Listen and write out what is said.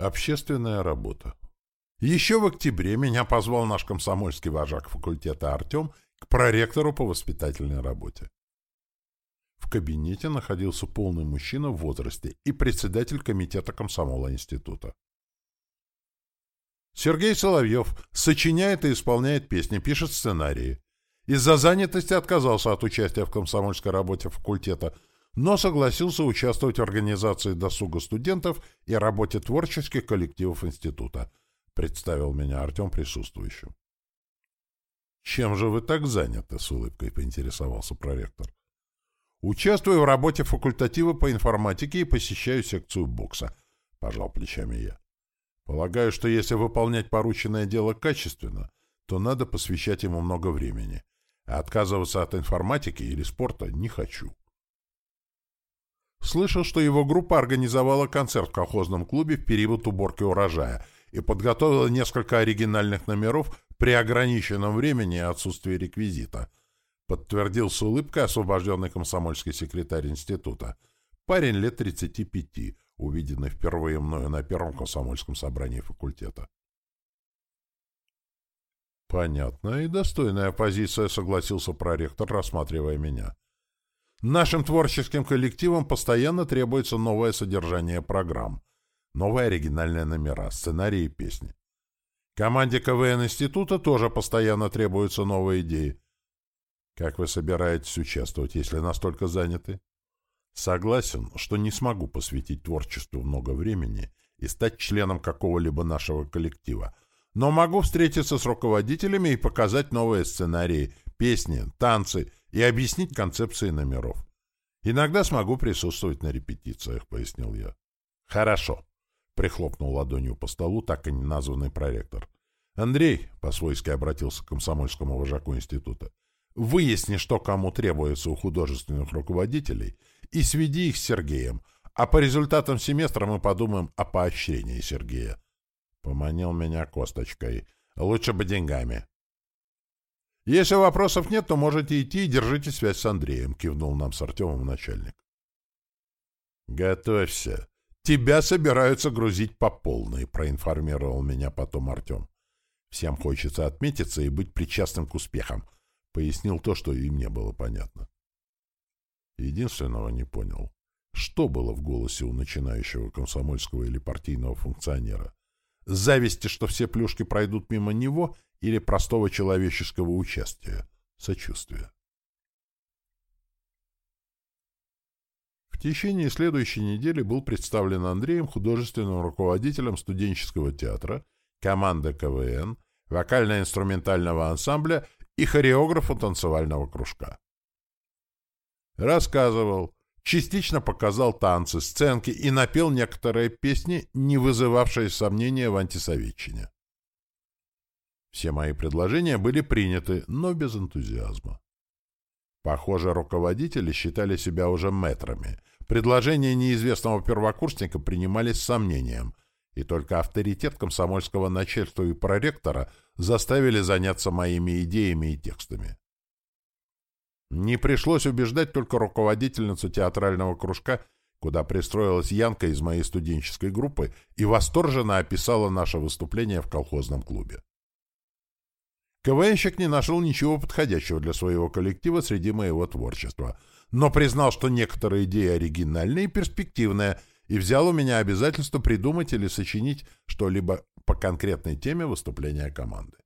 Общественная работа. Еще в октябре меня позвал наш комсомольский вожак факультета Артем к проректору по воспитательной работе. В кабинете находился полный мужчина в возрасте и председатель комитета комсомола института. Сергей Соловьев сочиняет и исполняет песни, пишет сценарии. Из-за занятости отказался от участия в комсомольской работе факультета – но согласился участвовать в организации досуга студентов и работе творческих коллективов института. Представил меня Артем присутствующим. «Чем же вы так заняты?» — с улыбкой поинтересовался проректор. «Участвую в работе факультатива по информатике и посещаю секцию бокса», — пожал плечами я. «Полагаю, что если выполнять порученное дело качественно, то надо посвящать ему много времени, а отказываться от информатики или спорта не хочу». Слышал, что его группа организовала концерт в колхозном клубе в период уборки урожая и подготовила несколько оригинальных номеров при ограниченном времени и отсутствии реквизита. Подтвердил с улыбкой освобожденный комсомольский секретарь института. Парень лет 35, увиденный впервые мною на первом комсомольском собрании факультета. Понятная и достойная позиция, согласился проректор, рассматривая меня. Нашим творческим коллективам постоянно требуется новое содержание программ, новые оригинальные номера, сценарии и песни. Команде КВН Института тоже постоянно требуются новые идеи. Как вы собираетесь участвовать, если настолько заняты? Согласен, что не смогу посвятить творчеству много времени и стать членом какого-либо нашего коллектива, но могу встретиться с руководителями и показать новые сценарии, песни, танцы и объяснить концепции номеров. Иногда смогу присутствовать на репетициях, пояснил я. Хорошо, прихлопнул ладонью по столу так и не названный проректор. Андрей, по-свойски обратился к комсомольскому вожаку института, выясни, что кому требуется у художественных руководителей, и сведи их с Сергеем, а по результатам семестра мы подумаем о поощрении Сергея. Поманил меня косточкой. Лучше бы деньгами. «Если вопросов нет, то можете идти и держите связь с Андреем», — кивнул нам с Артемом начальник. «Готовься. Тебя собираются грузить по полной», — проинформировал меня потом Артем. «Всем хочется отметиться и быть причастным к успехам», — пояснил то, что и мне было понятно. Единственного не понял. Что было в голосе у начинающего комсомольского или партийного функционера? Зависти, что все плюшки пройдут мимо него, или простого человеческого участия, сочувствия. В течение следующей недели был представлен Андреем художественным руководителем студенческого театра, команды КВН, вокально-инструментального ансамбля и хореографу танцевального кружка. Рассказывал, частично показал танцы, сценки и напел некоторые песни, не вызывавшие сомнения в антисоветчине. Все мои предложения были приняты, но без энтузиазма. Похоже, руководители считали себя уже метрами. Предложения неизвестного первокурсника принимались с сомнением, и только авторитет комсомольского начальства и проректора заставили заняться моими идеями и текстами. Не пришлось убеждать только руководительницу театрального кружка, куда пристроилась Янка из моей студенческой группы и восторженно описала наше выступление в колхозном клубе. КВНщик не нашел ничего подходящего для своего коллектива среди моего творчества, но признал, что некоторые идеи оригинальные и перспективные, и взял у меня обязательство придумать или сочинить что-либо по конкретной теме выступления команды.